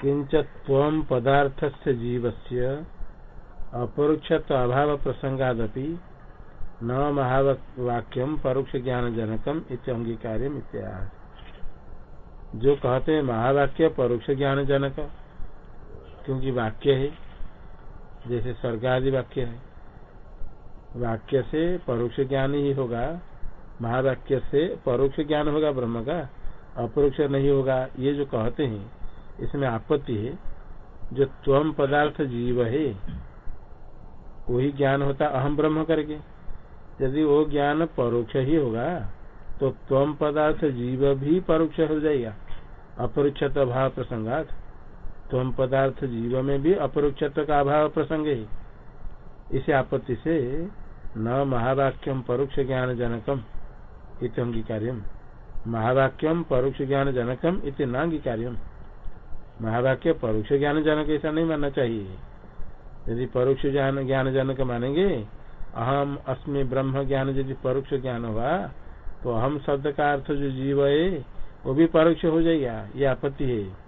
किंच त्वम पदार्थ से जीव से अपरोक्षत्व अभाव प्रसंगादपि न महावाक्यम परोक्ष ज्ञान जनकम इत अंगीकार्य जो कहते हैं महावाक्य परोक्ष ज्ञान जनक क्योंकि वाक्य है, जैसे स्वर्ग आदि वाक्य है। वाक्य से परोक्ष ज्ञान ही होगा, महावाक्य से परोक्ष ज्ञान होगा ब्रह्म का, अपरोक्ष नहीं होगा, ये जो कहते हैं इसमें आपत्ति है। जो त्वम पदार्थ जीव है, वही ज्ञान होता अहम ब्रह्म करके। यदि वो ज्ञान परोक्ष ही होगा तो त्वम पदार्थ जीव भी परोक्ष हो जाएगा। अपरोक्ष भाव प्रसंगात त्वम पदार्थ जीव में भी अपरोक्ष का अभाव प्रसंग है। इसे आपत्ति से न महावाक्यम परोक्ष ज्ञान जनकम इत अंगीकार्यम। महावाक्यम परोक्ष ज्ञान जनकम इत नांगीकार्यम महावाक्य परोक्ष ज्ञान जनक ऐसा नहीं मानना चाहिए। यदि परोक्ष ज्ञान ज्ञान जनक मानेंगे अहम अस्मि ब्रह्म ज्ञान यदि परोक्ष ज्ञान हुआ तो अहम शब्द का अर्थ जो जीव है वो भी परोक्ष हो जाएगा ये आपत्ति है।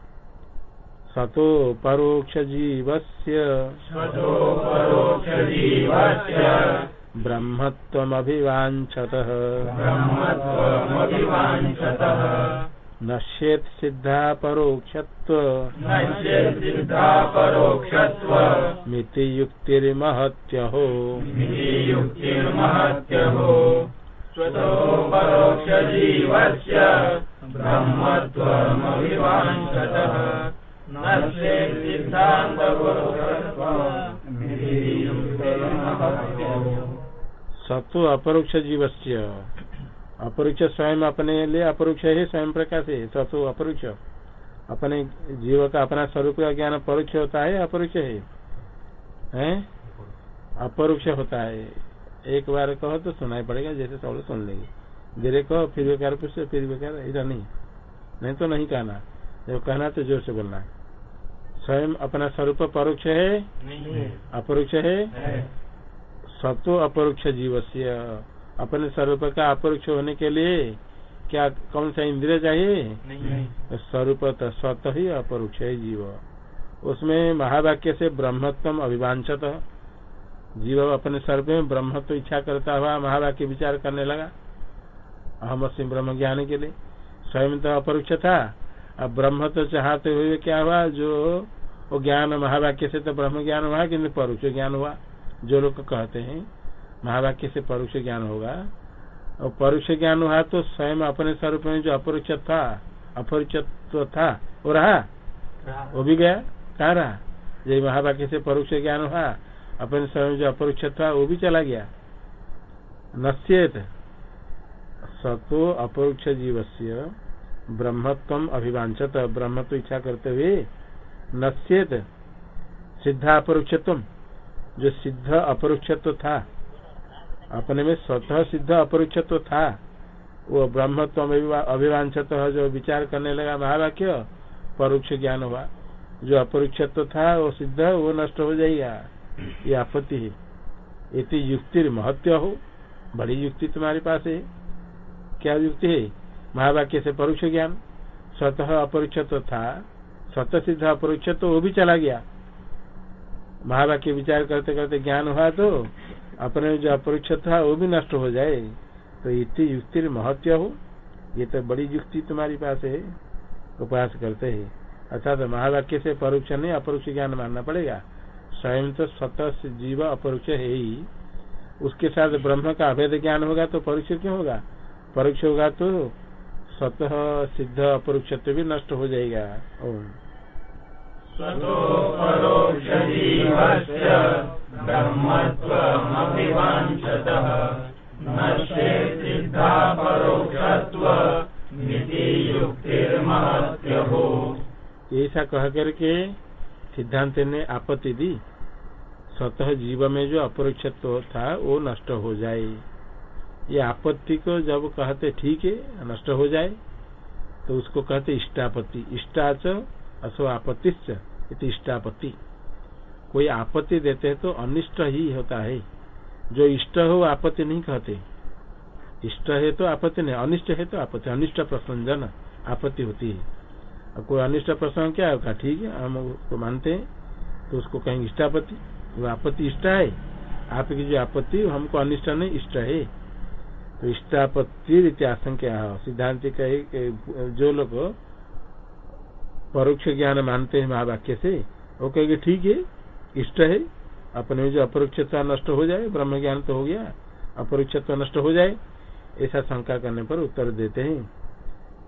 सतो परोक्ष जीवस्य। ब्रह्मत्वमभिवाञ्छतः। नश्येत सिद्धा परोक्षत्व। परोक्षत्व। मिति युक्तिर्महत्यहो युक्तिर्महत्यहो स्वतो परोक्षजीवस्य ब्रह्मत्वमभिवाञ्छतः। नश्येत् सिद्धान्तपरोक्षत्वमिति युक्तिर्महत्यहो सतो अपरोक्ष जीवस्य अपरोक्ष स्वयं अपने लिए अपरोक्ष है स्वयं प्रकाश है सतो अपरोक्ष अपने जीव का अपना स्वरूप का ज्ञान परोक्ष होता है अपरोक्ष है। हैं? अपरोक्ष होता है। एक बार कहो तो सुनाई पड़ेगा जैसे सब लोग सुन लेंगे। धीरे कहो फिर बेकार पूछो फिर बेकार ऐसा नहीं। नहीं तो नहीं कहना। जब कहना तो ज़ोर से बोलना है। स्वयं अपना स्वरूप परोक्ष है? अपरोक्ष है। सतो अपरोक्ष जीव से अपने स्वरूप का अपरोक्ष होने के लिए क्या कौन सा इंद्रिय चाहिए? स्वरूप स्वत ही अपरोक्ष है जीव। उसमें महावाक्य से ब्रह्मत्व अभिवांछत। जीव अपने स्वरूप में ब्रह्मत्व इच्छा करता हुआ महावाक्य विचार करने लगा। अहम अस्म ब्रह्म ज्ञान के लिए। स्वयं तो अपरोक्ष था। अब ब्रह्म तो चाहते हुए क्या हुआ? जो वो ज्ञान महावाक्य से तो ब्रह्म ज्ञान हुआ किन्तु परोक्ष ज्ञान हुआ। जो लोग कहते हैं। महावाक्य से परोक्ष ज्ञान होगा। और परोक्ष ज्ञान हुआ तो स्वयं अपने स्वरूप में जो अपरोक्ष था अपरिचत्व था वो रहा? वो भी गया? कहा रहा? यही महावाक्य से परोक्ष ज्ञान हुआ अपने स्वयं जो अपरोक्ष था वो भी चला गया। नश्येत। सतो अपरोक्ष जीव से ब्रह्मत्व अभिवांचत ब्रह्मत्व इच्छा करते हुए नश्येत। सिद्धा अपरोक्षत्व जो सिद्ध अपरोक्षत्व था। अपने में स्वतः सिद्ध अपरोक्षत्व था। वो ब्रह्मत्व अभिवांछत जो विचार करने लगा महावाक्य, परोक्ष ज्ञान हुआ। जो अपरोक्षत्व था, वो सिद्ध वो नष्ट हो जाएगा। ये आपत्ति है। इति युक्ति महत्व हो। बड़ी युक्ति तुम्हारे पास है। क्या युक्ति है? महावाक्य से परोक्ष ज्ञान। स्वतः अपरोक्षत्व था। स्वतः सिद्ध अपरोक्षत्व वो भी चला गया। महावाक्य विचार करते करते ज्ञान हुआ तो अपने जो अपरोक्ष था, वो भी नष्ट हो जाए। तो इतनी युक्ति महत्व हो ये तो बड़ी युक्ति तुम्हारी पास है उपास करते है। अर्थात महावाक्य से परोक्ष नहीं, अपरोक्ष ज्ञान मानना पड़ेगा। स्वयं तो स्वतः जीव अपरोक्ष है ही। उसके साथ ब्रह्म का अभेद ज्ञान होगा तो परोक्ष क्यों होगा? परोक्ष होगा तो स्वतः सिद्ध अपरोक्ष भी नष्ट हो जाएगा। ऐसा कह करके सिद्धांत ने आपत्ति दी। स्वतः जीव में जो अपरोक्षत्व था, वो नष्ट हो जाए। ये आपत्ति को जब कहते ठीक है, नष्ट हो जाए तो उसको कहते इष्टापत्ति। इष्टाच अथवा आपत्ति इष्टापत्ति। कोई आपत्ति देते हैं तो अनिष्ट ही होता है। जो इष्ट हो, आपत्ति नहीं कहते। इष्ट है तो आपत्ति नहीं, अनिष्ट है तो आपत्ति, अनिष्ट प्रसंजन आपत्ति होती है। अब कोई अनिष्ट प्रसंग क्या होगा ठीक है, हम उसको मानते हैं तो उसको कहेंगे इष्टापति वो आपत्ति इष्ट है। आपकी जो आपत्ति, हमको अनिष्ट नहीं, इष्ट है। तो इष्टापत्ति आशंका सिद्धांत जो लोग परोक्ष ज्ञान मानते हैं महावाक्य से वो कहेंगे ठीक है इष्ट है अपने में जो अपरोक्षता नष्ट हो जाए ब्रह्म ज्ञान तो हो गया अपरोक्षत्व नष्ट हो जाए ऐसा शंका करने पर उत्तर देते हैं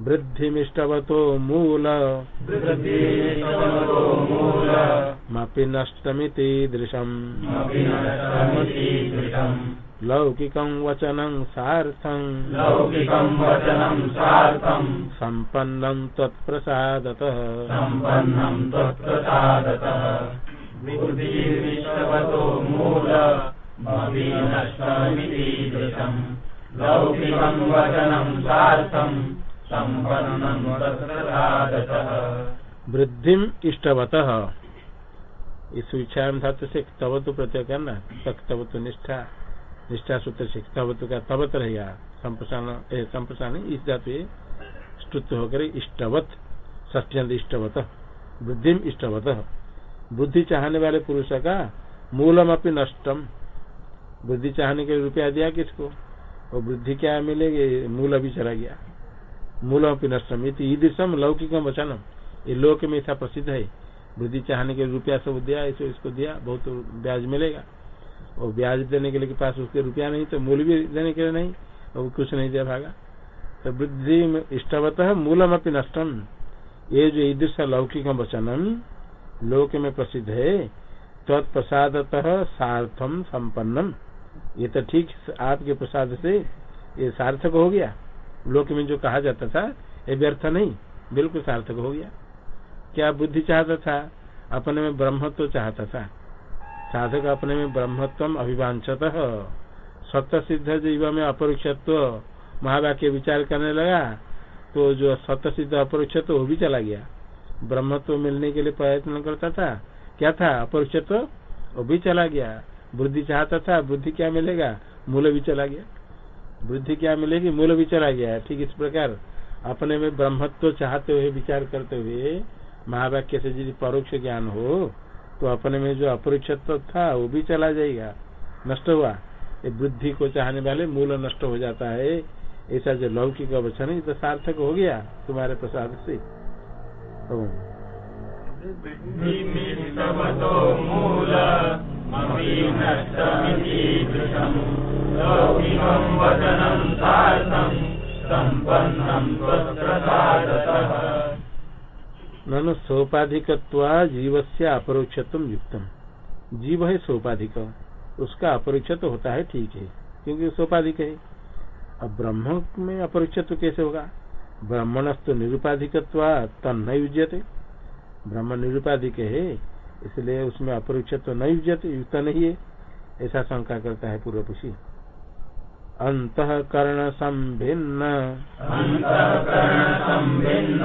वृद्धिमिष्टवतो मूल। मपि नष्टमिति दृशम्। लौकिकं वचनं सार्थं। लौकिकं वचनं सार्थं। सम्पन्नं त्वत्प्रसादतः सम्पन्नं त्वत्प्रसादतः बुद्धिर्विश्वतो मूल लौकिकं वचनं सार्थं सम्पन्नं त्वत्प्रसादतः वृद्धिम इष्टवतः। इस विचार धातु से तवतु प्रत्यय करना तक तवतु निष्ठा। निष्ठा सूत्र से तवतु का तवत रहेगा संप्रसारण संप्रसारण, इस धातु स्तुत होकर इष्टवत ष्टंत इष्टवत वृद्धिम इष्टवत। बुद्धि चाहने वाले पुरुष का मूलम अपनी नष्टम। बुद्धि चाहने के रुपया दिया किसको? और बुद्धि क्या मिलेगी? मूल भी चला गया। मूलम अपनी नष्टम ईदृशम लौकिकम वचनम। ये लोक में ऐसा प्रसिद्ध है। बुद्धि चाहने के रुपया सब दिया इसको दिया, बहुत ब्याज मिलेगा। और ब्याज देने के लिए के पास उसके रुपया नहीं तो मूल भी देने के लिए नहीं और कुछ नहीं दे भागा। तो वृद्धि इष्टवत मूलम अपनी नष्टम। ये जो ईदृश लौकिक वचनम, लोक में प्रसिद्ध है, तत्प्रसादत सार्थम संपन्नम। ये तो ठीक आपके प्रसाद से ये सार्थक हो गया। लोक में जो कहा जाता था, ये व्यर्थ नहीं, बिल्कुल सार्थक हो गया। क्या बुद्धि चाहता था? अपने में ब्रह्मत्व चाहता था। साधक अपने में ब्रह्मत्व अभिवांचत सत्य सिद्ध जीव में अपरोक्षत्व। महावाक्य विचार करने लगा तो जो सत्य सिद्ध अपरोक्षत्व, वो भी चला गया। ब्रह्मत्व मिलने के लिए प्रयत्न करता था, क्या था? अपरोक्षत्व? वो भी चला गया। बुद्धि चाहता था, बुद्धि क्या मिलेगा? मूल भी चला गया। बुद्धि क्या मिलेगी? मूल भी चला गया। ठीक इस प्रकार, अपने में ब्रह्मत्व चाहते हुए, विचार करते हुए, महावाक्य से यदि परोक्ष ज्ञान हो तो अपने में जो अपरिक्षत्व था, वो भी चला जाएगा। नष्ट हुआ। ये बुद्धि को चाहने वाले मूल नष्ट हो जाता है। ऐसा जो लौकिक अवचन है तो सार्थक हो गया तुम्हारे प्रसाद से। ननु सोपाधिक जीव से अपरोक्षत्व युक्तम। जीव है सोपाधिक। उसका अपरोक्षत्व होता है ठीक है, क्योंकि सोपाधिक है। अब ब्रह्म में अपरोक्षत्व कैसे होगा? ब्राह्मणस्तु निरुपाधिक तन्न युजते ब्रह्म निरुपाधिक है, इसलिए उसमें अपरोक्षत्व न युजते युक्त नहीं है। ऐसा शंका करता है पूर्व पुषी अंतकरण संभिन्न अन्तःकरणसम्भिन्न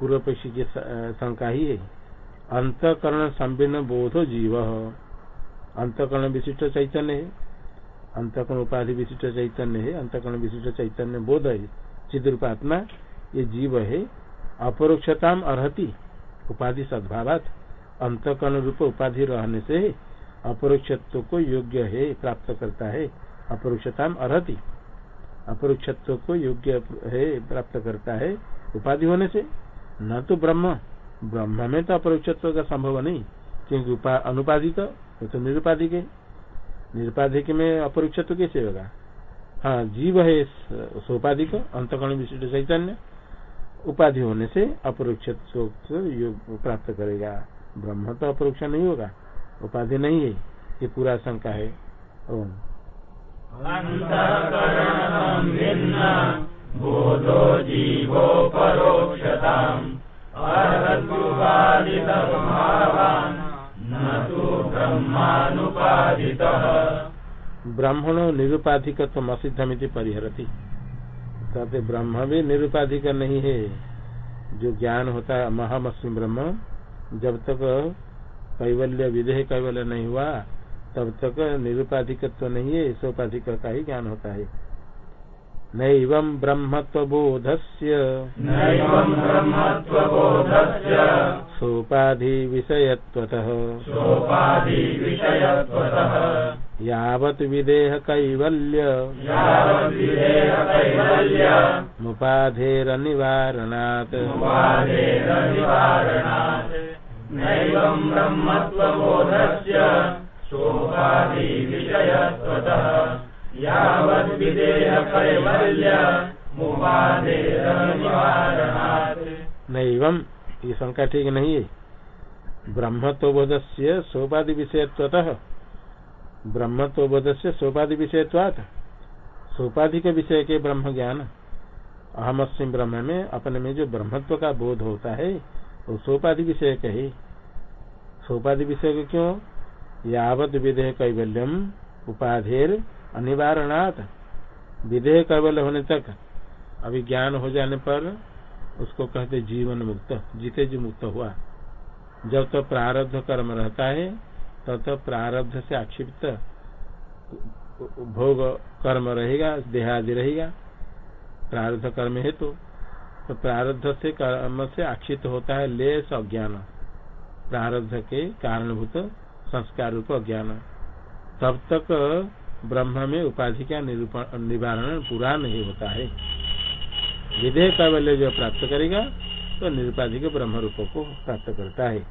पूर्व पक्षी की शंका ही है अंतकरण संभिन्न बोधो जीव। अंतकरण विशिष्ट चैतन्य है। अंतकरण उपाधि विशिष्ट चैतन्य है। अंतकरण विशिष्ट चैतन्य बोध है। चिद्रूपात्मा ये जीव है। अपरोक्षताम अर्ति उपाधि सद्भावात। अंतकरण रूप उपाधि रहने से अपरोक्षत्व को योग्य है, प्राप्त करता है। अपरोक्षताम अर्ति अपरोक्षत्व को योग्य है, प्राप्त करता है उपाधि होने से। न तो ब्रह्म। ब्रह्म में तो अपरोक्षत्व का संभव नहीं। क्योंकि अनुपाधिक वो तो निरुपाधिक है निरुपाधिक में अपरोक्षत्व कैसे होगा? हाँ जीव है सोपाधिक अंतकरण विशिष्ट चैतन्य। उपाधि होने से अपरोक्षत्व प्राप्त करेगा। ब्रह्म तो अपरोक्ष नहीं होगा। उपाधि नहीं है। ये पूरा शंका है। ओम। ब्राह्मणो निरुपाधिकत्व असिद्धमिति परिहरती। कहते ब्रह्म भी निरुपाधिक नहीं है। जो ज्ञान होता है महामस्म ब्रह्म, जब तक कैवल्य विधेय कैवल्य नहीं हुआ तब तक निरुपाधिकत्व नहीं है सोपाधिक का ही ज्ञान होता है। नैवं ब्रह्मत्वबोधस्य। सोपाधि विषयत्वतः यावत् विदेह कैवल्य मुपाधेरनिवारणात्। नैवं ब्रह्मत्वबोधस्य। ये शंका ठीक नहीं है। ब्रह्मत्वबोध से सोपाधि विषयत्वतः ब्रह्मत्वबोध से सोपाधि विषयत्वात सोपाधि के विषय के ब्रह्म ज्ञान अहमस्म ब्रह्म में, अपने में जो ब्रह्मत्व का बोध होता है, वो सोपाधि विषय है। सोपाधि विषय क्यों? यावत विधेय कैवल्यम उपाधेर अनिवारणात्। विधेय कैवल्य होने तक अभी ज्ञान हो जाने पर उसको कहते जीवन मुक्त जीते जी मुक्त हुआ। जब तक तो प्रारब्ध कर्म रहता है तब तो प्रारब्ध से आक्षिप्त भोग कर्म रहेगा देहादि रहेगा। प्रारब्ध कर्म है तो, तो प्रारब्ध से कर्म से आक्षिप्त होता है लेस अज्ञान। प्रारब्ध के कारणभूत संस्कार रूप अज्ञान तब तक ब्रह्म में उपाधि का निवारण पूरा नहीं होता है। विधेय कैवल्य जो प्राप्त करेगा तो निरुपाधिक ब्रह्म रूप को प्राप्त करता है।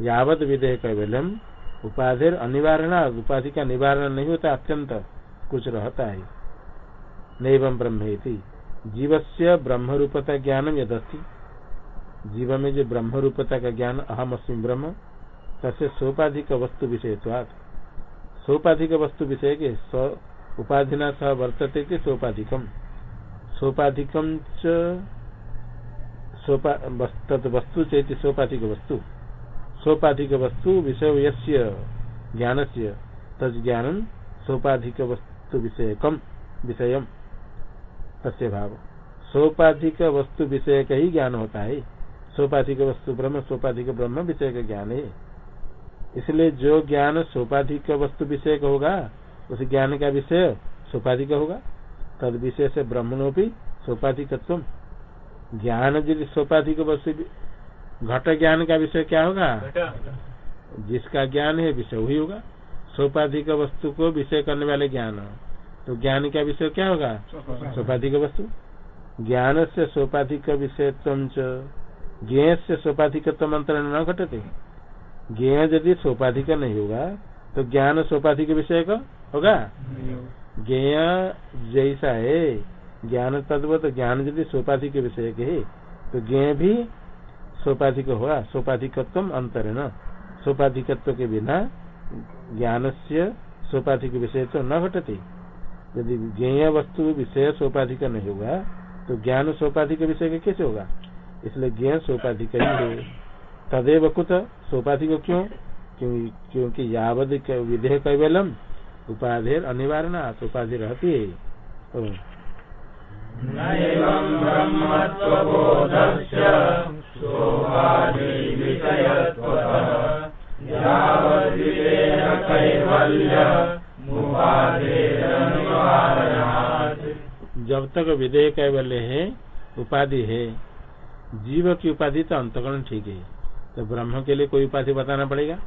यावत विधेय कैवल्यम उपाधि अनिवारण, उपाधि का निवारण नहीं होता, अत्यंत कुछ रहता है। नैवम ब्रह्म जीव से ब्रह्म रूपता ज्ञानम यदस्ती। जीव में जो ब्रह्म रूपता का ज्ञान अहम अस्मी ब्रह्म तसे सोपाधिक वस्तु विषय सोपाधिक वस्तु विषय के उपाधिना सह वर्तते थे सोपाधिकम। सोपाधिकम वस्तु चेत सोपाधिक वस्तु। सोपाधिक वस्तु विषय यस्य ज्ञान से तज ज्ञान सोपाधिक वस्तु विषय कम विषय तस्य भाव। सोपाधिक वस्तु विषय का ही ज्ञान होता है सोपाधिक वस्तु ब्रह्म, सोपाधिक ब्रह्म विषय का ज्ञान है इसलिए जो ज्ञान सोपाधिक वस्तु विषय का होगा उस ज्ञान का विषय सोपाधिक होगा। तद विषय से ब्रह्मणोपी सोपाधिकत्व। ज्ञान यदि सोपाधिक वस्तु घट ज्ञान का विषय क्या होगा? जिसका ज्ञान है विषय वही होगा। सोपाधिक वस्तु को विषय करने वाले ज्ञान। तो ज्ञान का विषय क्या होगा? सोपाधिक। वस्तु। ज्ञान से सोपाधिक विषय ज्ञ से सोपाधिकत्व मंत्र न घटते। ज्ञ यदि सोपाधि का नहीं होगा तो ज्ञान सोपाधि के विषय का होगा? ज्ञेय जैसा है ज्ञान तत्व तो ज्ञान यदि सोपाधि के विषय के है तो ज्ञ भी सोपाधिक होगा सोपाधिकत्व अंतर है न सोपाधिकत्व के बिना ज्ञान से सोपाधिक विषय तो न घटते। यदि ज्ञेय वस्तु विषय सोपाधिक नहीं होगा तो ज्ञान सोपाधिक विषय का कैसे होगा? इसलिए ज्ञ सोपाधिक ही है। तदेव कुत सोपाधिक क्यों? क्योंकि यावद विधेय कैवलम उपाधि अनिवार्य उपाधि रहती। है जब तक विधेय कैवल्य है उपाधि है जीव की उपाधि तो अंतकरण ठीक है। तो ब्रह्म के लिए कोई उपाधि बताना पड़ेगा?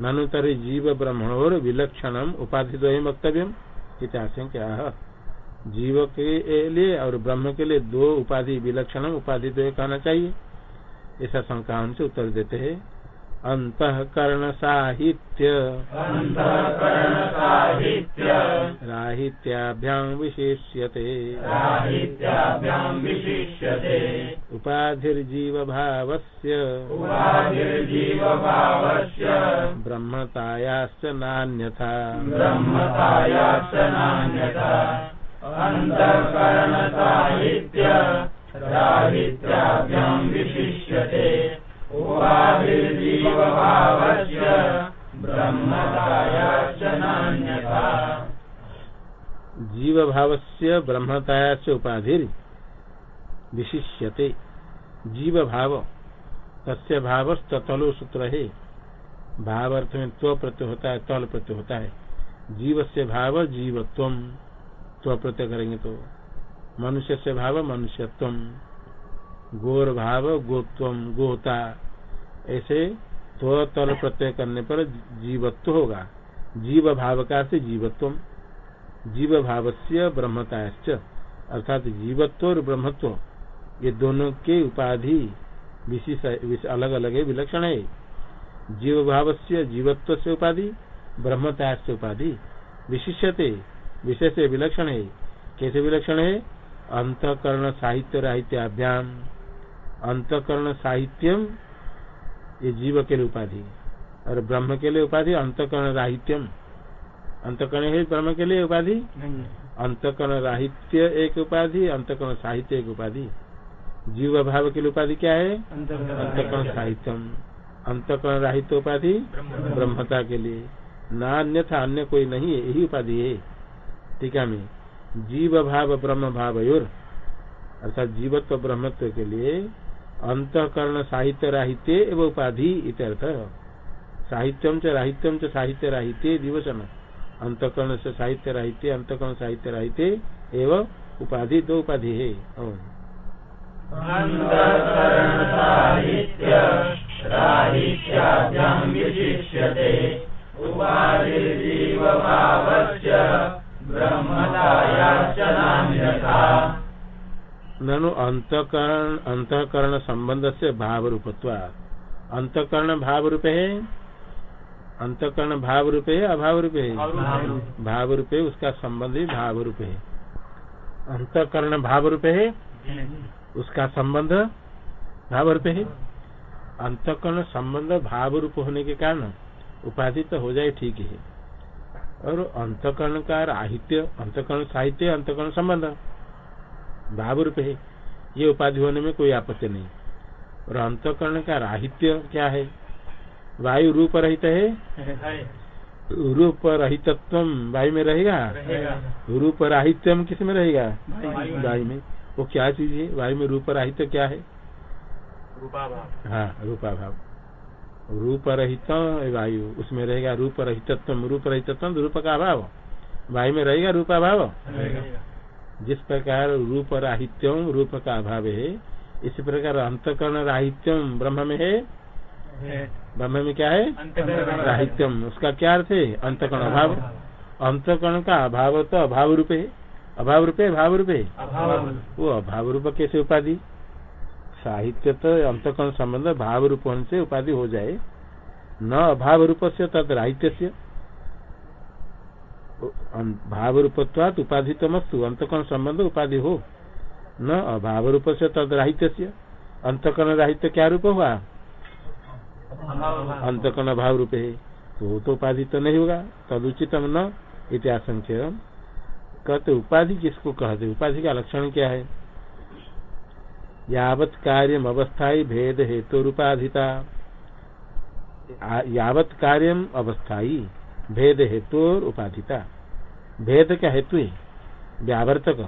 ननु तरी जीव ब्रह्मणोर विलक्षणम उपाधि दो वक्तव्यम क्या जीव के लिए और ब्रह्म के लिए दो उपाधि, विलक्षणम उपाधि दो कहना चाहिए। ऐसा शंका से उत्तर देते हैं। अंतकरण साहित्य राहित्याभ्याम विशिष्यते। उपाधिर्जीव भावस्य ब्रह्मतायाश्च नान्यथा। ब्रह्मतायाश्च नान्यथा। अंतकरण साहित्य राहित्याभ्याम विशिष्यते। जीव भाव से ब्रह्मताया से उपाधि विशिष्यते। जीव भाव तस्य भाव तलो सूत्र है भाव अर्थ में त्व प्रत्यय होता है। तल प्रत्यय होता है जीव से भाव जीवत्व त्व प्रत्यय करेंगे तो मनुष्य से भाव मनुष्यत्व गोर भाव गोत्व गोता ऐसे त्व तल प्रत्यय करने पर जीवत्व होगा। जीव भाव का से जीवत्व। जीव भाव से ब्रह्मताश्च अर्थात जीवत्व और ब्रह्मत्व, ये दोनों के उपाधि विशेष अलग अलग है, विलक्षण है। जीव भाव से जीवत्व से उपाधि ब्रह्मता से उपाधि विशिष्यते, विशेष विलक्षण है। कैसे विलक्षण है? अंतकरण साहित्य राहित्याभ्याम। अंतकरण साहित्यम ये जीव के लिए उपाधि और ब्रह्म के लिए उपाधि अंतकरण राहित्यम। अंतकरण है ब्रह्म के लिए उपाधि? अंतकरण राहित्य एक उपाधि अंतकरण साहित्य एक उपाधि। जीव भाव के लिए उपाधि क्या है? अंतकरण साहित्यम। अंतकरण राहित्य उपाधि? ब्रह्मता। के लिए। न था अन्य कोई नहीं है यही उपाधि है। टीका में। जीव भाव ब्रह्म भाव अर्थात जीवत्व ब्रह्मत्व के लिए अंतकरण साहित्य राहित्य एवं उपाधि इत्यर्थ। साहित्यम च राहित्यम च साहित्य राहित्य दिवसन अंतकरण से साहित्य राहित्य, अंतकरण साहित्य राहित्य एवं उपाधि, दो उपाधि है। अंतकरण ननु अंतकरण अंतकरण संबंध से भाव रूपत्वा अंतकरण भाव रूप है? अंतकरण भाव रूप है अभाव रूप है? भाव रूप है उसका संबंध ही भाव रूप है। अंतकरण भाव रूप है? उसका संबंध भाव रूप है? अंतकरण संबंध भाव रूप होने के कारण उपाधि तो हो जाए ठीक है। और अंतकरण का राहित्य अंतकरण साहित्य अंतकरण संबंध। भाव रूप है। ये उपाधि होने में कोई आपत्ति नहीं। और अंतकरण का राहित्य क्या है? वायु रूप रहित है? रूप रहितत्व वायु में रहेगा? रूप राहित्यम किसमें रहेगा? वायु में। वो क्या चीज़ है? वायु में रूप राहित्य क्या है? हाँ रूपा भाव रूप रहित वायु उसमें रहेगा रूप रहितत्व रूप रहितत्व रूप का अभाव। वायु में रहेगा रूपा भाव जिस प्रकार रूप राहित्यम रूप का अभाव है इसी प्रकार अंतकरण राहित्यम ब्रह्म में है? ब्रह्म में क्या है? राहित्यम उसका क्या अर्थ है? अंतकरण अभाव। अंतकरण का अभाव तो अभाव रूप है। अभाव रूप है भाव रूप है वो अभाव रूप कैसे उपाधि? साहित्य तो अंतकरण संबंध भाव रूप से उपाधि हो जाए। न अभाव रूप से तद राहित्य से भाव रूपत्वात उपाधि तो मस्तु अंतकरण संबंध उपाधि हो। न अभाव रूप से तद राहित्य अंतकरण राहित्य क्या रूप हुआ? अंतकरण भाव रूप है तो तो उपाधि तो नहीं होगा। तदुचितम न इतिहास कहते उपाधि किसको कहते? उपाधि का लक्षण क्या है? यावत कार्यम अवस्थाई भेद हेतु रूपाधिता यावत कार्यम अवस्थाई भेद हेतु और उपाधिता। भेद का हेतु है? व्यावर्तक।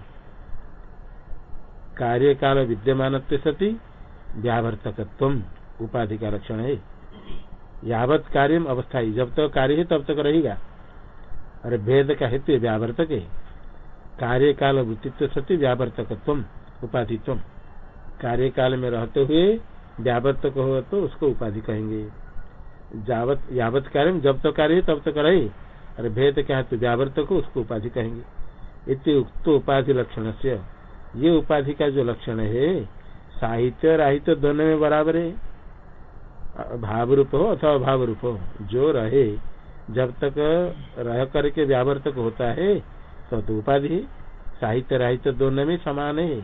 कार्य काल विद्यमान सती व्यावर्तकत्व उपाधि का लक्षण है। यावत कार्यम अवस्थाई जब तक तो कार्य है, तब तक रहेगा। अरे भेद का हेतु व्यावर्तक है। कार्य काल वृत्तित्व सती व्यावर्तकत्व उपाधित्व कार्य काल में रहते हुए व्यावर्तक हो तो उसको उपाधि कहेंगे। जावत यावत कार्य जब तो कार्य तब तो रहे अरे भेद क्या है तो व्यावर्तक हो उसको उपाधि कहेंगे। इतने उक्त उपाधि लक्षण से ये उपाधि का जो लक्षण है साहित्य राहित्य दोनों में बराबर है। भाव रूप हो अथवा भाव रूप हो जो रहे जब तक रह करके व्यावर्तक होता है तो, तो उपाधि साहित्य राहित्य दोनों में समान है।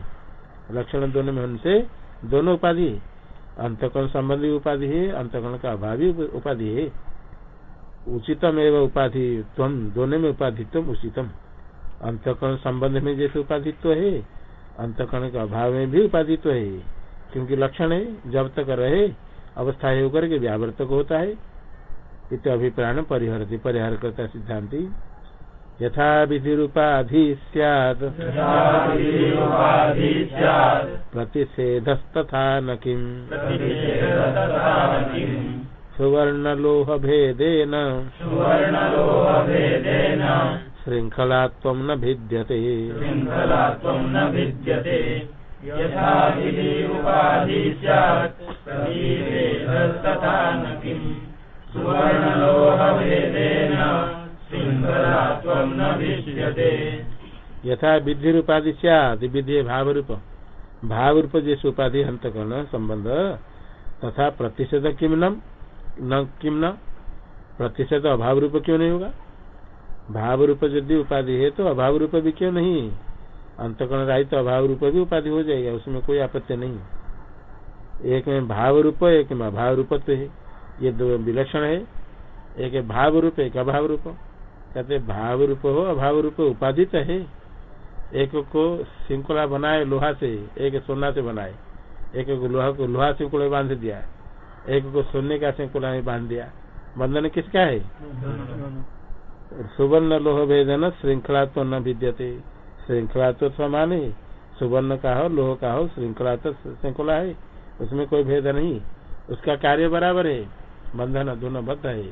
लक्षण दोनों में उनसे दोनों उपाधि अंतकरण संबंधी उपाधि है, अंतकरण का अभावी उपाधि है। उचितम एवं उपाधि तम दोनों में उपाधि तुम उचितम। अंतकरण संबंध में जैसे उपाधित्व है, अंतकरण के अभाव में भी उपाधित्व है। क्योंकि लक्षण है, जब तक रहे, अवस्था होकर के व्यावर्तक होता है। इत अभिप्राण परिहरती परिहार करता सिद्धांति। यथा विधि रूपाधि सैद उपाधि स्यात् प्रतिषेधस्तथा न किम। सुवर्णलोहभेदेन। शृङ्खलात्वं न भिद्यते। सुवर्णलोहभेदेन। यथा विधि रूपाधि सैद विधि भाव रूप भाव रूप जैसे उपाधि हंत करना संबंध, तथा प्रतिषेध किम न किम न, प्रतिषेध अभाव रूप क्यों नहीं होगा? भाव रूप यदि उपाधि है तो अभाव रूप भी क्यों नहीं? अंतकरण राही तो अभाव रूप भी उपाधि हो जाएगा, उसमें कोई आपत्ति नहीं। एक में भाव रूप एक में अभाव रूपत्व है। ये दो विलक्षण है। एक भाव रूप एक अभाव रूप कहते भाव रूप हो अभाव रूप उपाधि तो है। एक को श्रृंखला बनाए लोहा से, एक सोना से बनाए। एक को लोहा को, लोहा श्रृंखला बाँध दिया। एक को सोने का श्रृंखला में बाँध दिया। बंधन किसका है? सुवर्ण लोह भेदन, श्रृंखला तो न विद्यते श्रृंखला तो समान है। सुवर्ण का हो, लोह का हो, श्रृंखला तो श्रृंखला है। उसमें कोई भेद नहीं। उसका कार्य बराबर है। बंधन दोनों बद्ध है।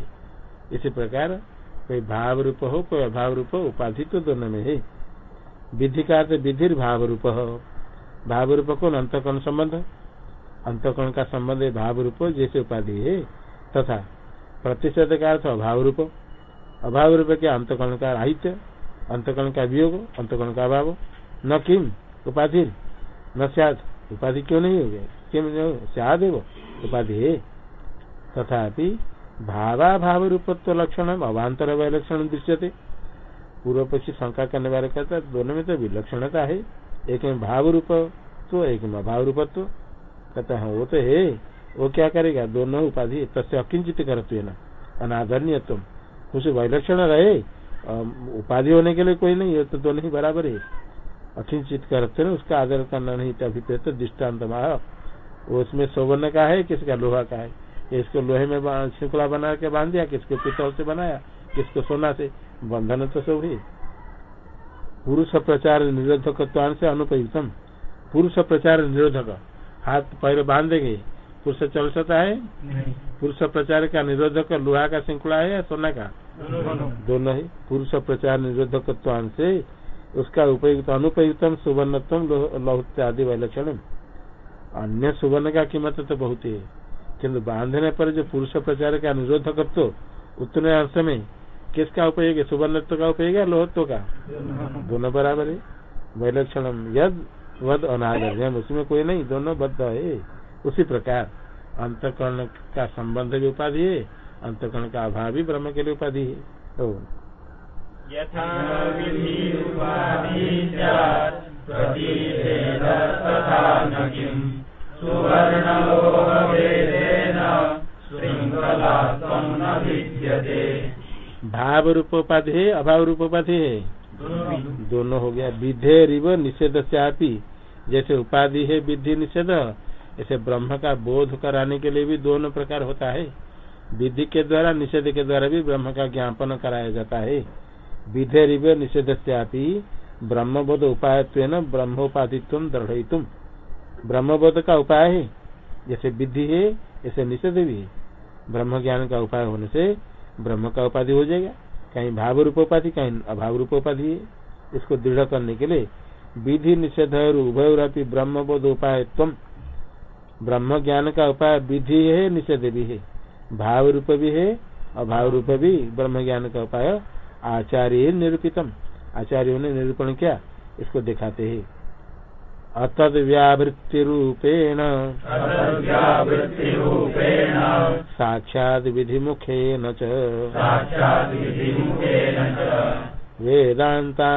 इसी प्रकार कोई भाव रूप हो, कोई अभाव रूप हो, उपाधि तो दोनों में है। विधि का अर्थ विधि भाव रूप हो। भाव रूप कौन? अंतकरण संबंध। अंतकरण का संबंध है भाव रूप जैसे उपाधि है। तथा प्रतिशत का अर्थ अभाव रूप अभाव रूप क्या? अंतकरण का राहित्य अंतकरण का वियोग, अंतकरण का अभाव। न किम? उपाधि। न सद उपाधि क्यों नहीं हो गया? किम? वो उपाधि है। तथापि भावा भाव रूपत्व लक्षण अभांतर वैलक्षण दृश्यते। पूर्व पक्षी शंका करने वाले कहता है दोनों में तो विलक्षणता है, एक में भाव रूप तो एक में अभाव रूपत्व कहता है, वो तो है, वो क्या करेगा? दोनों उपाधि तस्य अकिंचित करते ना। अनादरणीय तुम कुछ वैलक्षण रहे उपाधि होने के लिए कोई नहीं है तो दोनों ही बराबर है। अकिंचित करते ना, उसका आदर करना नहीं अभिप्रेत दृष्टांत उसमें सौवर्ण का है, किसका? लोहा का है। इसको लोहे में श्रृंखला बना के बाँध दिया किसको पितल से बनाया किसको सोना से बंधन तो सब है पुरुष प्रचार निरोधक से अनुपयुक्तम। पुरुष प्रचार निरोधक। हाथ पैर बाँध देंगे पुरुष चल सकता है पुरुष प्रचार का निरोधक लोहा का श्रृंखला है या सोना का? दोनों ही। पुरुष प्रचार निरोधक से उसका उपयुक्त अनुपयुक्तम सुवर्णत्म लौह आदि वैलक्षण अन्य सुवर्ण का कीमत तो बहुत है। किन्तु बांधने पर जो पुरुष प्रचार का निरोधकत्व उतने अंश में किसका उपयोग है? सुवर्णत्व का उपयोग है लोहत्व का? दोनों बराबर है। वैलक्षण यद, वद अनागर उसमें कोई नहीं, दोनों बद्ध है। उसी प्रकार अंतकरण का संबंध भी उपाधि है, अंतकरण का अभाव भी ब्रह्म के लिए उपाधि है। तो यथा भाव रूपोपाधि है अभाव रूपोपाधि है दोनों हो गया। विधे रिव निषेध से जैसे उपाधि है, विधि निषेध। ऐसे ब्रह्म का बोध कराने के लिए भी दोनों प्रकार होता है। विधि के द्वारा, निषेध के द्वारा भी ब्रह्म का ज्ञापन कराया जाता है। विधे रिव निषेध से ब्रह्म बोध उपाय ब्रह्मोपाधित्व दृढ़ ब्रह्मबोध का उपाय है। जैसे विधि है, ऐसे निषेध भी है। ब्रह्म ज्ञान का उपाय होने से ब्रह्म का उपाधि हो जाएगा। कहीं भाव रूप उपाधि कहीं अभाव रूप उपाधि इसको दृढ़ करने के लिए विधि निषेध उभय ब्रह्म बोध उपाय तुम ब्रह्म ज्ञान का उपाय विधि है, निषेध भी है। भाव रूप भी है अभाव रूप भी। ब्रह्म ज्ञान का उपाय आचार्य निरूपितम। आचार्यों ने निरूपण किया, इसको दिखाते हैं। अतद व्यावृत्ति रूपेण साक्षाद विधि मुखेन च। वेदांता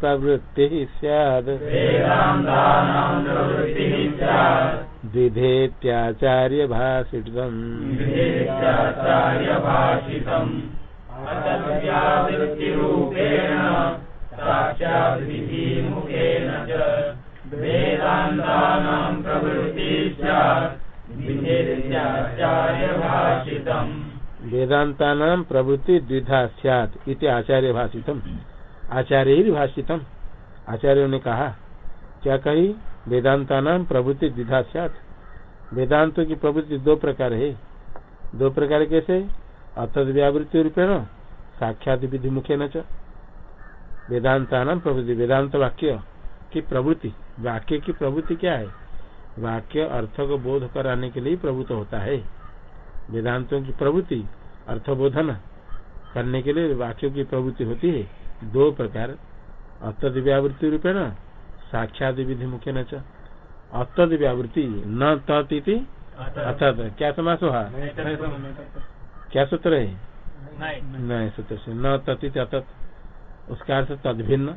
प्रवृत्ति सैद द्विधेत्याचार्य भाषितम् साक्षाद्विधिमुखेन च। वेदान्तानां प्रवृत्ति प्रवृत्ति द्विधा सियात इति आचार्य भाषितम आचार्य ही भाषितम। आचार्यों ने कहा, क्या कही? वेदांता नाम प्रवृत्ति द्विधा सियात। वेदांतों की प्रवृत्ति दो प्रकार है। दो प्रकार कैसे? अतद व्यावृत्ति रूपेण, साक्षात विधि मुखे न वेदांता नाम प्रवृत्ति, वेदांत वाक्य की प्रवृत्ति। वाक्य की प्रवृत्ति क्या है? वाक्य अर्थ को बोध कराने के लिए प्रवृत्त होता है। वेदांतों की प्रवृत्ति अर्थबोधन करने के लिए वाक्यों की प्रवृत्ति होती है। दो प्रकार अतद व्यावृत्ति रूपेण साक्षात विधि मुख्य न अतद व्यावृत्ति न तत् अर्थात क्या समास हुआ? क्या सूत्र है? नहीं सूत्र से। न तथित अतत उसका अर्थ तद भिन्न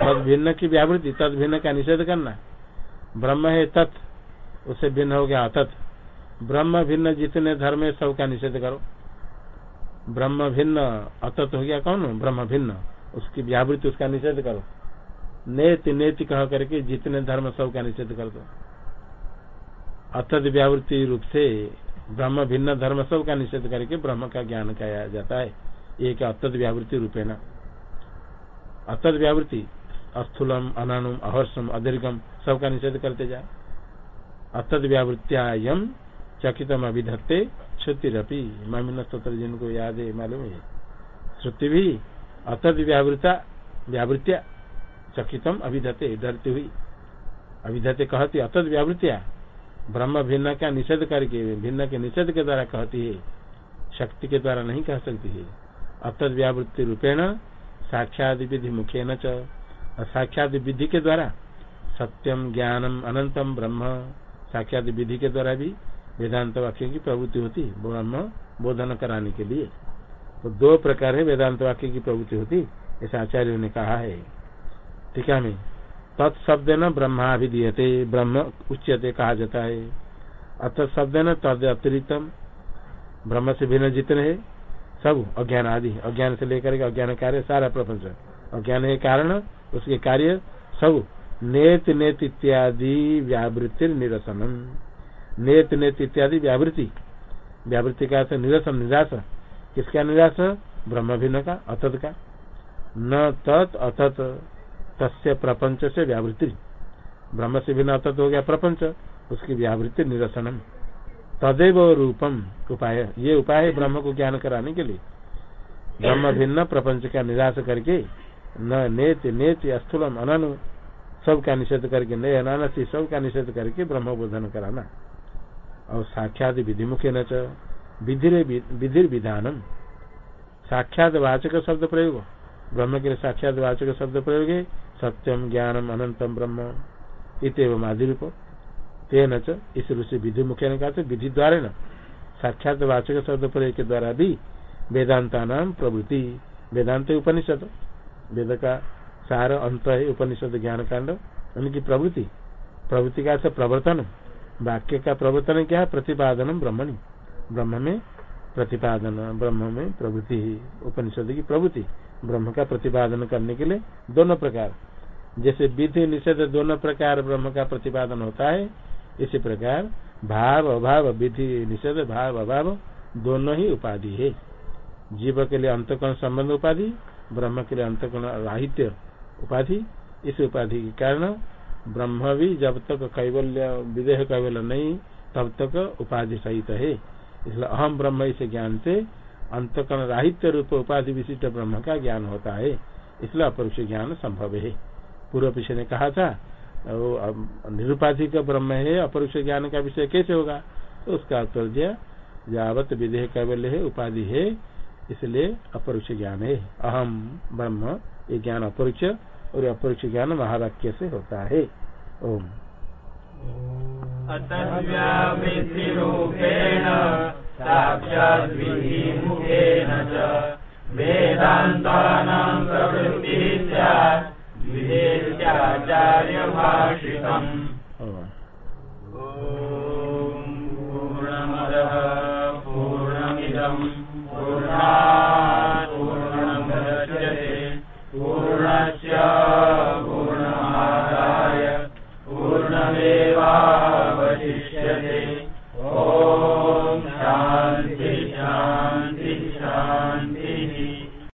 तद भिन्न की व्यावृत्ति, तद भिन्न का निषेध करना ब्रह्म है तत् उससे भिन्न हो गया अतत ब्रह्म भिन्न जितने धर्म है, सबका निषेध करो। ब्रह्म भिन्न, अतत हो गया कौन? ब्रह्म भिन्न। उसकी व्यावृत्ति, उसका निषेध करो। नेत नेत कह करके जितने धर्म सब का निषेध कर दो। अतत व्यावृत्ति रूप से ब्रह्म भिन्न धर्म सब का निषेध करके ब्रह्म का ज्ञान किया जाता है। एक अतत व्यावृत्ति न अतत व्यावृत्ति अस्थूलम, अनानुम, अहर्षम, अदीर्घम, सबका निषेध करते जाए। अतत व्यावृत्तियाम चकितम अभिधत्ते श्रुतिरपी मामिन स्त्रोत्र जिनको याद है, मालूम है। श्रुति भी अतत व्यावृता, व्यावृत्या चकितम अभिधते डरती हुई। अभिधते कहती अतद व्यावृत्तिया ब्रह्म भिन्न का निषेध करके, भिन्न के निषेध के द्वारा कहती है। शक्ति के द्वारा नहीं कह सकती है। अतत व्यावृत्ति रूपेण साक्षात विधि मुखे न साक्षात विधि के द्वारा। सत्यम ज्ञानम अनंतम ब्रह्म। साक्षात विधि के द्वारा भी वेदांत वाक्य की प्रवृत्ति होती ब्रह्म बोधन कराने के लिए। तो दो प्रकार है वेदांत वाक्य की प्रवृत्ति होती, ऐसा आचार्य ने कहा है। ठीक है तत्शब्द न ब्रह्माभिधीयते, ब्रह्म उच्यते कहा जाता है। अत शब्द न तद अतिरिक्त ब्रह्म से भिन्न जितने है, सब अज्ञान आदि अज्ञान से लेकर के अज्ञान कार्य, सारा प्रपंच। अज्ञान है कारण उसके कार्य सब नेत नेत इत्यादि व्यावृत्ति निरसनम। नेत नेत इत्यादि व्यावृत्ति। व्यावृत्ति का अर्थ निरसन, निराश। किसका निराश? ब्रह्म भिन्न का, अतत का। न तत्, अतत। तस्य प्रपंच से व्यावृत्ति। ब्रह्म से भिन्न अतत हो गया प्रपंच, उसकी व्यावृत्ति निरसनम। तदेव रूपम उपाय। ये उपाय है ब्रह्म को ज्ञान कराने के लिए। ब्रह्म भिन्न प्रपंच का निराश करके न नेत नेत अस्थूलम अनु सब का निषेध करके नए सब का निषेध करके ब्रह्म बोधन कराना। और साक्षात विधि मुखे न विधि विधानम। साक्षात वाचक शब्द प्रयोग। ब्रह्म के लिए साक्षात वाचक शब्द प्रयोग है सत्यम ज्ञानम अनंतम ब्रह्म। इतव आदि रूप तेन इस रूप से विधि मुख्य ने कहा विधि द्वारा न। साक्षात वाचक शब्द प्रयोग के द्वारा भी वेदांता नाम प्रवृत्ति वेदांत उपनिषद। वेद का सार अंत है उपनिषद ज्ञान कांड उनकी प्रवृत्ति। प्रवृत्ति का प्रवर्तन, वाक्य का प्रवर्तन क्या है? प्रतिपादन ब्रह्मणि। ब्रह्म में प्रतिपादन, ब्रह्म में प्रवृत्ति, उपनिषद की प्रवृत्ति। ब्रह्म का प्रतिपादन करने के लिए दोनों प्रकार। जैसे विधि निषेध दोनों प्रकार ब्रह्म का प्रतिपादन होता है, इसी प्रकार भाव, अभाव, विधि निषेध, भाव, अभाव, दोनों ही उपाधि है। जीव के लिए अंतकरण संबंध उपाधि ब्रह्म के लिए अंतकरण राहित्य उपाधि। इस उपाधि के कारण ब्रह्म भी जब तक कैवल्य, विदेह कैवल्य नहीं, तब तक उपाधि सहित है। इसलिए अहम ब्रह्म इसे ज्ञान से अंतकरण राहित्य रूप उपाधि विशिष्ट ब्रह्म का ज्ञान होता है। इसलिए अपरोक्ष ज्ञान संभव है। पूर्व पीछे ने कहा था निरुपाधिक ब्रह्म है, अपरोक्ष ज्ञान का विषय कैसे होगा? तो उसका उत्तर दिया जावत विदेह कैवल्य है, उपाधि है इसलिए अपरोक्ष ज्ञान। है अहम ब्रह्म, ये ज्ञान अपरोक्ष और अपरोक्ष ज्ञान महावाक्य से होता है। ओम। वेदान्तानां प्रवृत्तिः स्यात् विधेत्याचार्यभाष्य